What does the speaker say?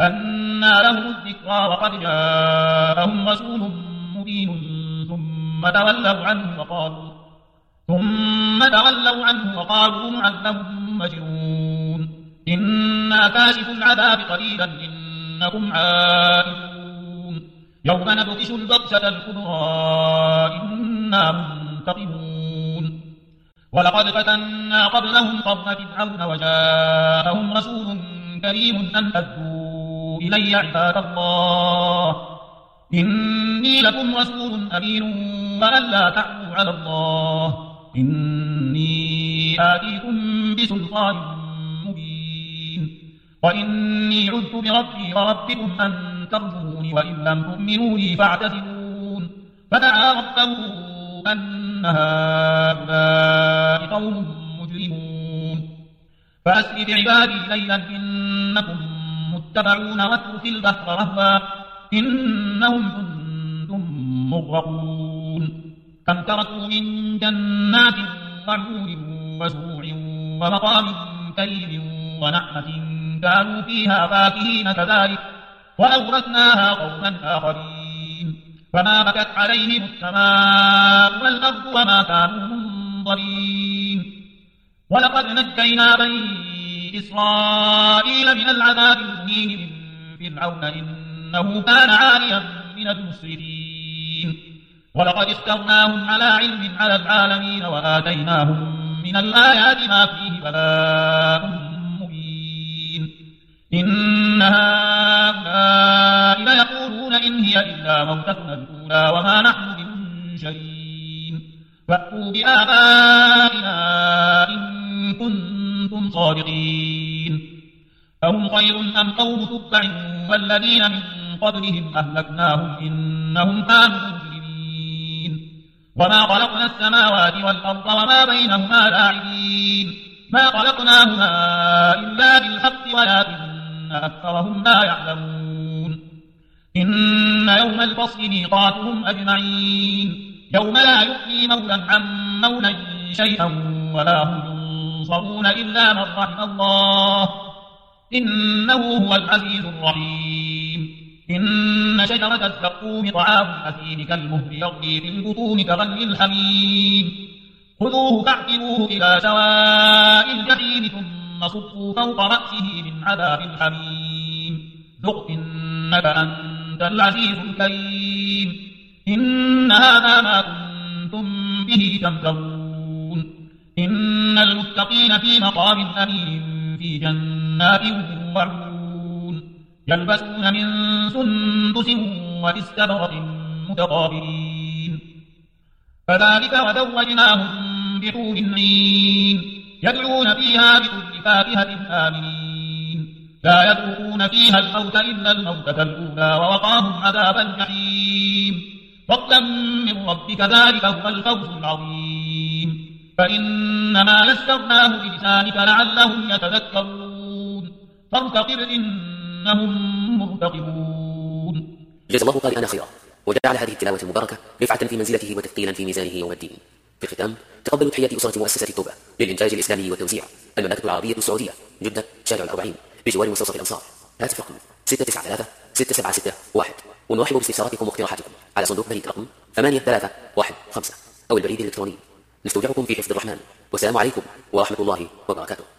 أنا لهم الذكرى وقد جاءهم رسول مبين ثم تولوا عنه وقالوا ثم تولوا عنه وقالوا معلم مجنون. إنا كاشف العذاب قليلا إنكم عائلون يوم نبطش البطشة الكبرى إنا منتقمون. ولقد فتنا قبلهم قوم فرعون وجاءهم رسول كريم أن أدوا إلي عباد الله. إني لكم رسول أمين وأن لا تعلوا على الله. إني آتيكم بسلطان مبين. وإني عذت بربي وربكم أن ترجوني وإن لم تؤمنوا لي فاعتذرون فدعا ربه أن هؤلاء قوم مجرمون. فأسر بعبادي ليلا إنكم متبعون واترك البحر رهوا إنهم جند مغرقون. كم تركوا من جنات وعيون وزروع ومقام كريم ونعمة كانوا فيها فاكهين كذلك وأورثناها قوما آخرين. فما بكت عليهم السماء والأرض وما كانوا منظرين. ولقد نجينا بني إسرائيل من العذاب من فرعون إنه كان عاليا من المسرفين ولقد اخترناهم على علم على العالمين وآتيناهم من الآيات ما فيه بلاء مبين. إن هؤلاء ليقولون إن هي إلا موتتنا الأولى وما نحن بمنشرين. فأتوا بآبائنا إن كنتم صادقين. أهم خير أم قوم تبع والذين من قبلهم أهلكناهم إنهم كانوا مجرمين. وما خلقنا السماوات والأرض وما بينهما لاعبين. ما خلقناهما إلا بالحق ولكن أكثرهم لا يعلمون. إن يوم الفصل ميقاتهم أجمعين. يوم لا يؤتي مولا عن مولا شيئا ولا هم ينصرون إلا من رحم الله. إنه هو العزيز الرحيم. إن شجرة الزقوم طعام الأثيم كالمهل يغلي في البطون كغلي الحميم. خذوه فاعتبوه إلى سواء الجحيم ثم صفوا فوق رأسه من عذاب الحميم. ذق إنك أنت العزيز الكريم. إن هذا ما كنتم به تمترون. إن المتقين في مقام أمين. في جنات وعيون يلبسون من سندس واستبرق متقابلين. فذلك وزوجناهم بحور عين. يدعون فيها بكل فاكهة آمنين. لا يذوقون فيها الموت إلا الموتة الأولى ووقاهم عذاب الجحيم. فضلا من ربك ذلك هو الفوز العظيم. فإنما يسرناه بلسانك لعلهم يتذكرون. فارتقب إنهم مرتقبون. جزا الله قارئنا خيرا. وجعل هذه التلاوة المباركة رفعة في منزلته وتثقيلا في ميزانه يوم الدين. في الختام تقبلوا تحية أسرة مؤسسة التوبة للإنتاج الإسلامي والتوزيع. المملكة العربية السعودية جدة شارع الأربعين بجوار مستوصف الأنصار. هاتف رقم 693 676 ونرحب باستفساراتكم واقتراحاتكم على صندوق بريد رقم 83115 أو البريد الإلكتروني نستودعكم في حفظ الرحمن. والسلام عليكم ورحمة الله وبركاته.